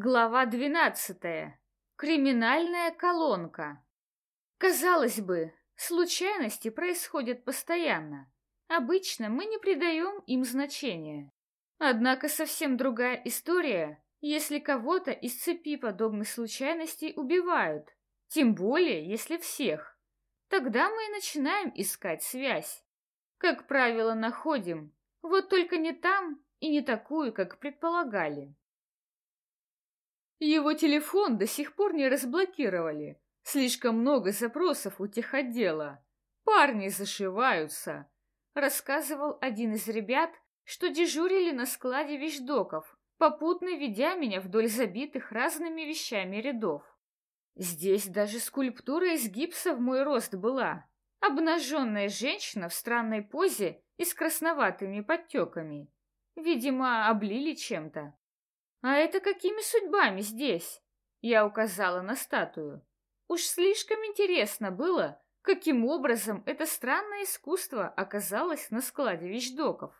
Глава двенадцатая. Криминальная колонка. Казалось бы, случайности происходят постоянно. Обычно мы не придаем им значения. Однако совсем другая история, если кого-то из цепи подобных случайностей убивают, тем более, если всех. Тогда мы и начинаем искать связь. Как правило, находим, вот только не там и не такую, как предполагали. Его телефон до сих пор не разблокировали. Слишком много запросов у техотдела. Парни зашиваются. Рассказывал один из ребят, что дежурили на складе вещдоков, попутно ведя меня вдоль забитых разными вещами рядов. Здесь даже скульптура из гипса в мой рост была. Обнаженная женщина в странной позе и с красноватыми подтеками. Видимо, облили чем-то. «А это какими судьбами здесь?» Я указала на статую. Уж слишком интересно было, каким образом это странное искусство оказалось на складе вещдоков.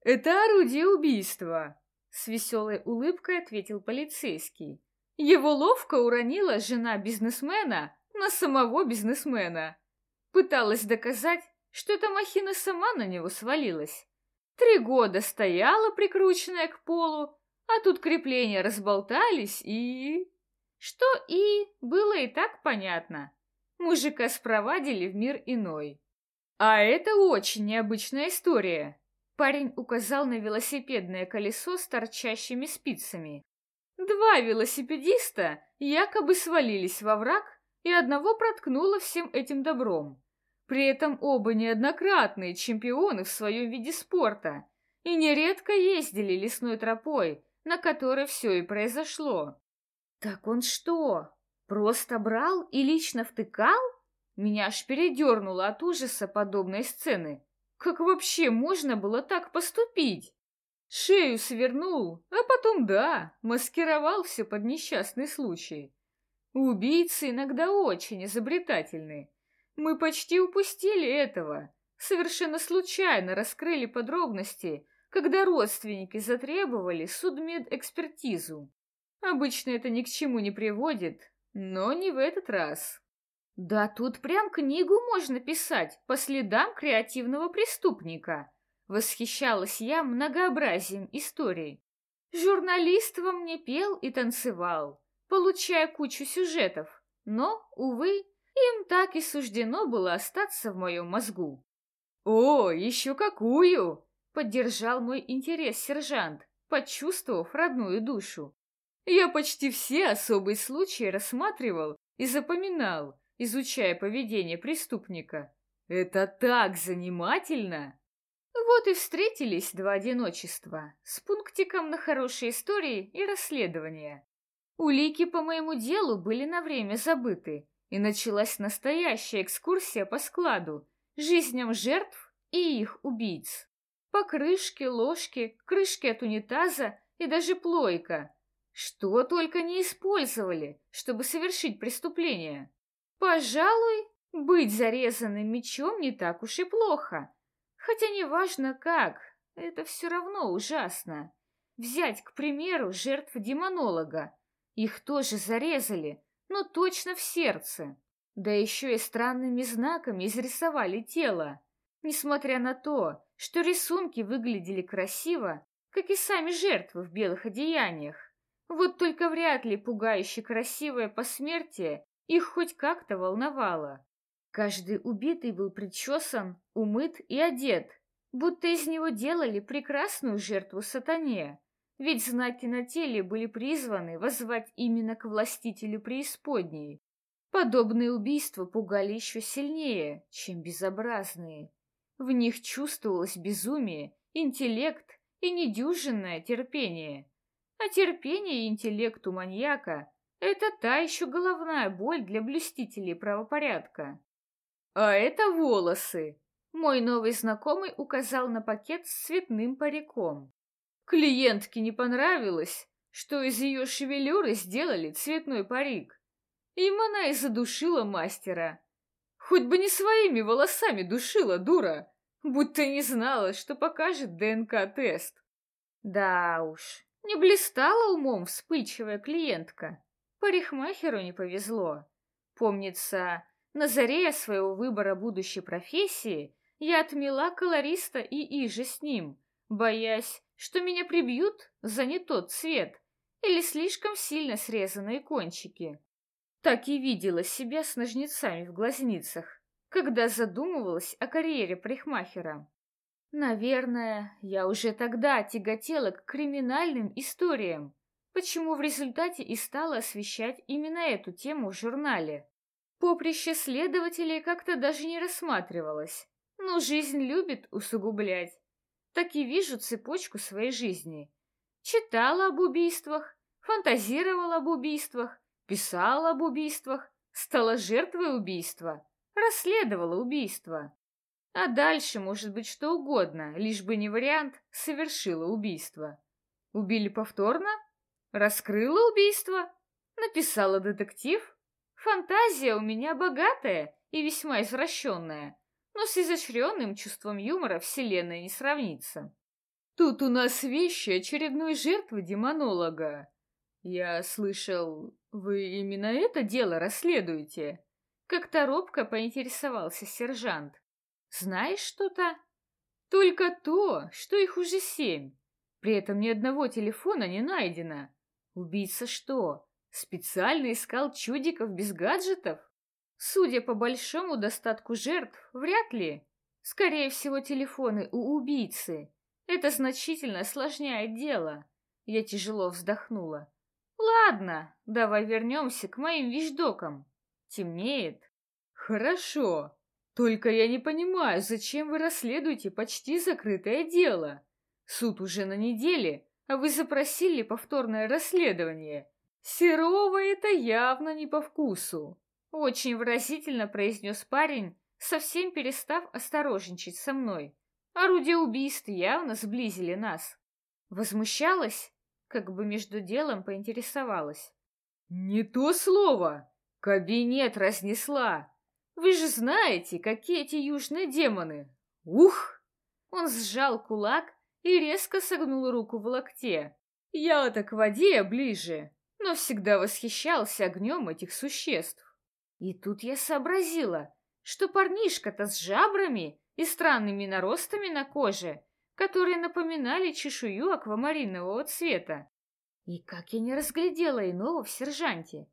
«Это орудие убийства!» С веселой улыбкой ответил полицейский. Его ловко уронила жена бизнесмена на самого бизнесмена. Пыталась доказать, что эта махина сама на него свалилась. Три года стояла, прикрученная к полу, а тут крепления разболтались и... Что и было и так понятно. Мужика спровадили в мир иной. А это очень необычная история. Парень указал на велосипедное колесо с торчащими спицами. Два велосипедиста якобы свалились во враг, и одного проткнуло всем этим добром. При этом оба неоднократные чемпионы в своем виде спорта и нередко ездили лесной тропой, на которой все и произошло. Так он что, просто брал и лично втыкал? Меня аж передернуло от ужаса подобной сцены. Как вообще можно было так поступить? Шею свернул, а потом, да, маскировал все под несчастный случай. Убийцы иногда очень изобретательны. Мы почти упустили этого. Совершенно случайно раскрыли подробности, когда родственники затребовали судмедэкспертизу. Обычно это ни к чему не приводит, но не в этот раз. Да тут прям книгу можно писать по следам креативного преступника. Восхищалась я многообразием историй. Журналист во мне пел и танцевал, получая кучу сюжетов, но, увы, им так и суждено было остаться в моем мозгу. «О, еще какую!» Поддержал мой интерес сержант, почувствовав родную душу. Я почти все особые случаи рассматривал и запоминал, изучая поведение преступника. Это так занимательно! Вот и встретились два одиночества с пунктиком на хорошие истории и расследования. Улики по моему делу были на время забыты, и началась настоящая экскурсия по складу, жизням жертв и их убийц. Покрышки, ложки, крышки от унитаза и даже плойка. Что только не использовали, чтобы совершить преступление. Пожалуй, быть зарезанным мечом не так уж и плохо. Хотя неважно как, это все равно ужасно. Взять, к примеру, жертв демонолога. Их тоже зарезали, но точно в сердце. Да еще и странными знаками изрисовали тело. Несмотря на то, что рисунки выглядели красиво, как и сами жертвы в белых одеяниях. Вот только вряд ли пугающе красивое посмертие их хоть как-то волновало. Каждый убитый был причесан, умыт и одет, будто из него делали прекрасную жертву сатане. Ведь знаки на теле были призваны воззвать именно к властителю преисподней. Подобные убийства пугали еще сильнее, чем безобразные. В них чувствовалось безумие, интеллект и недюжинное терпение. А терпение и интеллект у маньяка — это та еще головная боль для блюстителей правопорядка. А это волосы. Мой новый знакомый указал на пакет с цветным париком. Клиентке не понравилось, что из ее шевелюры сделали цветной парик. Им она и задушила мастера. Хоть бы не своими волосами душила, дура, будто не знала, что покажет ДНК-тест. Да уж, Не блистала умом вспыльчивая клиентка. Парикмахеру не повезло. Помнится, на заре своего выбора будущей профессии я отмела колориста и иже с ним, боясь, что меня прибьют за не тот цвет или слишком сильно срезанные кончики. Так и видела себя с ножницами в глазницах, когда задумывалась о карьере парикмахера. Наверное, я уже тогда тяготела к криминальным историям, почему в результате и стала освещать именно эту тему в журнале. Поприще следователей как-то даже не рассматривалось, но жизнь любит усугублять. Так и вижу цепочку своей жизни. Читала об убийствах, фантазировала об убийствах, писала об убийствах, стала жертвой убийства, расследовала убийство. А дальше может быть что угодно, лишь бы не вариант «совершила убийство». Убили повторно? Раскрыла убийство? Написала детектив? Фантазия у меня богатая и весьма извращенная, но с изощренным чувством юмора вселенная не сравнится. Тут у нас вещи очередной жертвы демонолога. Я слышал, вы именно это дело расследуете? Как-то робко поинтересовался сержант. Знаешь что-то? Только то, что их уже семь. При этом ни одного телефона не найдено. Убийца что, специально искал чудиков без гаджетов? Судя по большому достатку жертв, вряд ли. Скорее всего, телефоны у убийцы. Это значительно осложняет дело. Я тяжело вздохнула. Ладно, давай вернемся к моим вещдокам. Темнеет. Хорошо. Только я не понимаю, зачем вы расследуете почти закрытое дело? Суд уже на неделе, а вы запросили повторное расследование. Серова это явно не по вкусу. Очень выразительно произнес парень, совсем перестав осторожничать со мной. Орудия убийств явно сблизили нас. Возмущалась? Как бы между делом поинтересовалась. «Не то слово! Кабинет разнесла! Вы же знаете, какие эти южные демоны! Ух!» Он сжал кулак и резко согнул руку в локте. Я-то к воде ближе, но всегда восхищался огнем этих существ. И тут я сообразила, что парнишка-то с жабрами и странными наростами на коже, которые напоминали чешую аквамаринового цвета. И как я не разглядела иного в сержанте.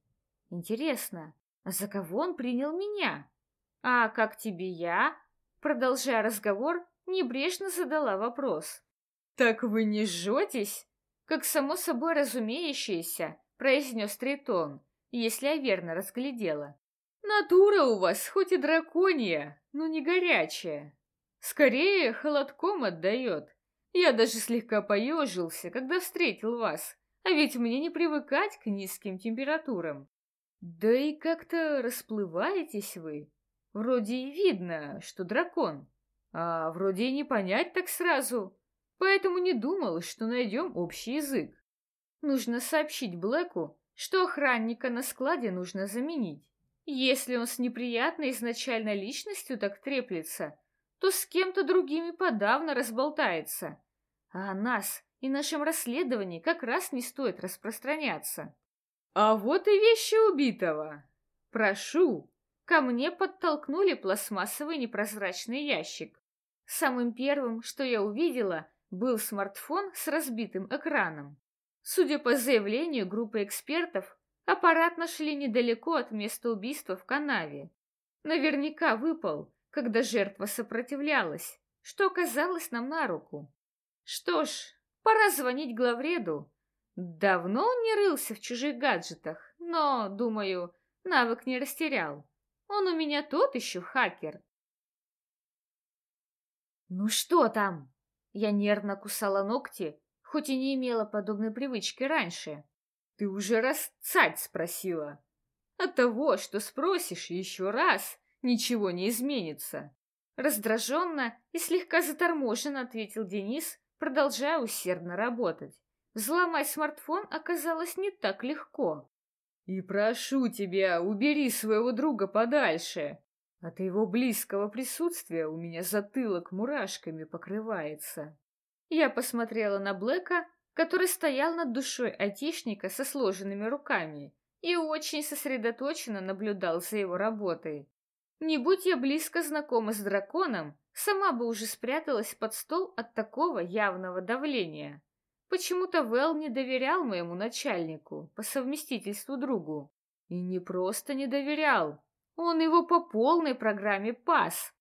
Интересно, за кого он принял меня? А как тебе я? Продолжая разговор, небрежно задала вопрос. «Так вы не жжетесь?» Как само собой разумеющееся, произнес Тритон, если я верно разглядела. «Натура у вас хоть и драконья, но не горячая. Скорее, холодком отдает. Я даже слегка поежился, когда встретил вас, а ведь мне не привыкать к низким температурам. Да и как-то расплываетесь вы. Вроде и видно, что дракон, а вроде и не понять так сразу, поэтому не думал, что найдем общий язык. Нужно сообщить Блэку, что охранника на складе нужно заменить. Если он с неприятной изначальной личностью так треплется, то с кем-то другими подавно разболтается. А о нас и нашем расследовании как раз не стоит распространяться. А вот и вещи убитого. Прошу, Ко мне подтолкнули пластмассовый непрозрачный ящик. Самым первым, что я увидела, был смартфон с разбитым экраном. Судя по заявлению группы экспертов, аппарат нашли недалеко от места убийства в канаве. Наверняка выпал, когда жертва сопротивлялась, что оказалось нам на руку. Что ж, пора звонить главреду. Давно он не рылся в чужих гаджетах, но, думаю, навык не растерял. Он у меня тот еще хакер. «Ну что там?» Я нервно кусала ногти, хоть и не имела подобной привычки раньше. «Ты уже раз цать спросила. От того, что спросишь еще раз, ничего не изменится». Раздраженно и слегка заторможенно ответил Денис, продолжая усердно работать. Взломать смартфон оказалось не так легко. И прошу тебя, убери своего друга подальше. От его близкого присутствия у меня затылок мурашками покрывается. Я посмотрела на Блэка, который стоял над душой айтишника со сложенными руками и очень сосредоточенно наблюдал за его работой. Не будь я близко знакома с драконом, сама бы уже спряталась под стол от такого явного давления. Почему-то Вэл не доверял моему начальнику, по совместительству другу. И не просто не доверял, он его по полной программе пас.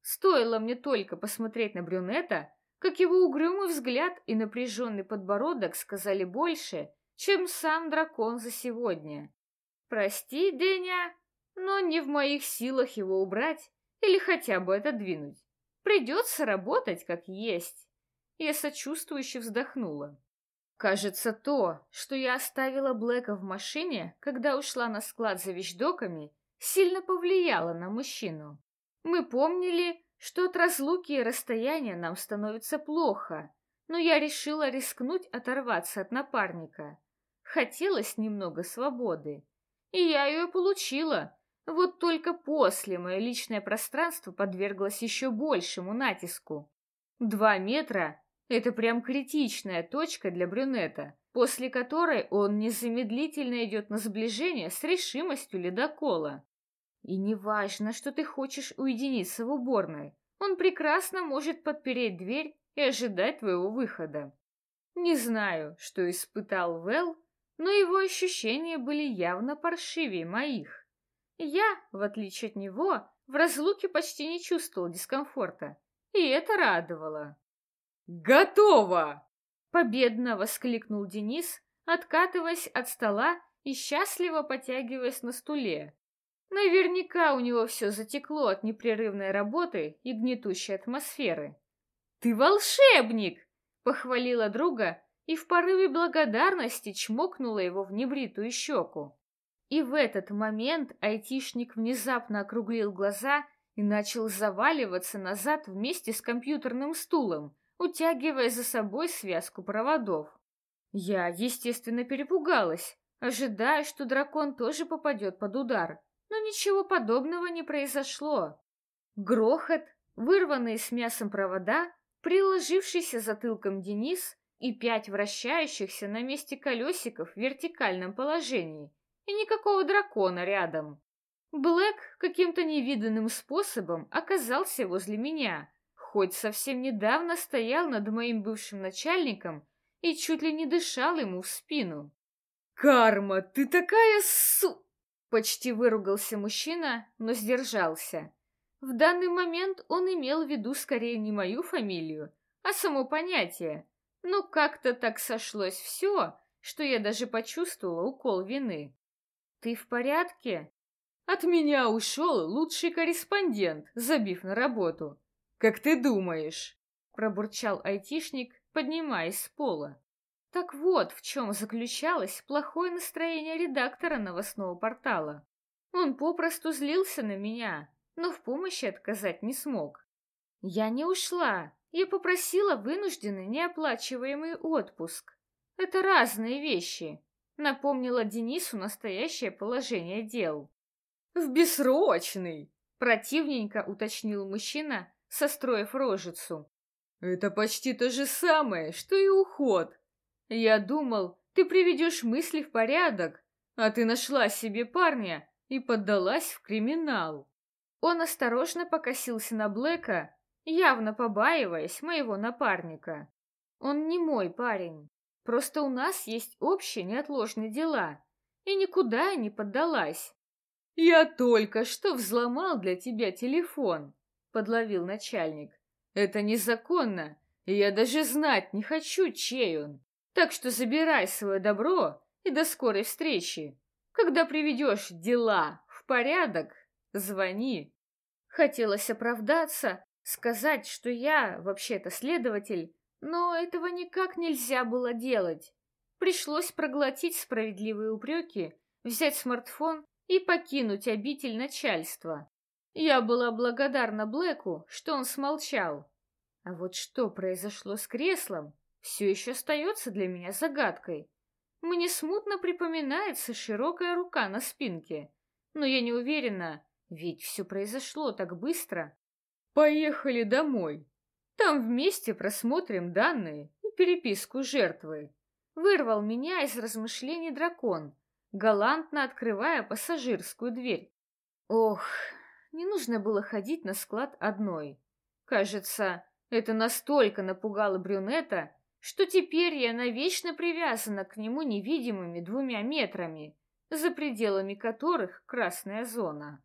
Стоило мне только посмотреть на брюнета, как его угрюмый взгляд и напряженный подбородок сказали больше, чем сам дракон за сегодня. Прости, Деня, но не в моих силах его убрать или хотя бы отодвинуть. Придется работать как есть. Я сочувствующе вздохнула. Кажется, то, что я оставила Блэка в машине, когда ушла на склад за вещдоками, сильно повлияло на мужчину. Мы помнили, что от разлуки и расстояния нам становится плохо, но я решила рискнуть оторваться от напарника. Хотелось немного свободы, и я ее получила. Вот только после мое личное пространство подверглось еще большему натиску. Два метра — это прям критичная точка для брюнета, после которой он незамедлительно идет на сближение с решимостью ледокола. И не важно, что ты хочешь уединиться в уборной. Он прекрасно может подпереть дверь и ожидать твоего выхода. Не знаю, что испытал Вэл, но его ощущения были явно паршивее моих. Я, в отличие от него, в разлуке почти не чувствовал дискомфорта, и это радовало. «Готово!» — победно воскликнул Денис, откатываясь от стола и счастливо потягиваясь на стуле. Наверняка у него все затекло от непрерывной работы и гнетущей атмосферы. «Ты волшебник!» — похвалила друга и в порыве благодарности чмокнула его в небритую щеку. И в этот момент айтишник внезапно округлил глаза и начал заваливаться назад вместе с компьютерным стулом, утягивая за собой связку проводов. Я, естественно, перепугалась, ожидая, что дракон тоже попадет под удар, но ничего подобного не произошло. Грохот, вырванные с мясом провода, приложившийся затылком Денис и пять вращающихся на месте колесиков в вертикальном положении, и никакого дракона рядом. Блэк каким-то невиданным способом оказался возле меня, хоть совсем недавно стоял над моим бывшим начальником и чуть ли не дышал ему в спину. «Карма, ты такая су...» Почти выругался мужчина, но сдержался. В данный момент он имел в виду скорее не мою фамилию, а само понятие. Но как-то так сошлось все, что я даже почувствовала укол вины. «Ты в порядке?» «От меня ушел лучший корреспондент, забив на работу. Как ты думаешь?» Пробурчал айтишник, поднимаясь с пола. Так вот, в чем заключалось плохое настроение редактора новостного портала. Он попросту злился на меня, но в помощи отказать не смог. Я не ушла, я попросила вынужденный неоплачиваемый отпуск. Это разные вещи, напомнила Денису настоящее положение дел. В бессрочный, противненько уточнил мужчина, состроив рожицу. Это почти то же самое, что и уход. Я думал, ты приведешь мысли в порядок, а ты нашла себе парня и поддалась в криминал. Он осторожно покосился на Блэка, явно побаиваясь моего напарника. Он не мой парень. Просто у нас есть общие неотложные дела, и никуда не поддалась. Я только что взломал для тебя телефон, подловил начальник. Это незаконно, и я даже знать не хочу, чей он. Так что забирай свое добро и до скорой встречи. Когда приведешь дела в порядок, звони. Хотелось оправдаться, сказать, что я вообще-то следователь, но этого никак нельзя было делать. Пришлось проглотить справедливые упреки, взять смартфон и покинуть обитель начальства. Я была благодарна Блэку, что он смолчал. А вот что произошло с креслом, все еще остается для меня загадкой. Мне смутно припоминается широкая рука на спинке, но я не уверена, ведь все произошло так быстро. Поехали домой. Там вместе просмотрим данные и переписку жертвы. Вырвал меня из размышлений дракон, галантно открывая пассажирскую дверь. Ох, не нужно было ходить на склад одной. Кажется, это настолько напугало брюнета, что теперь я навечно привязана к нему невидимыми двумя метрами, за пределами которых красная зона.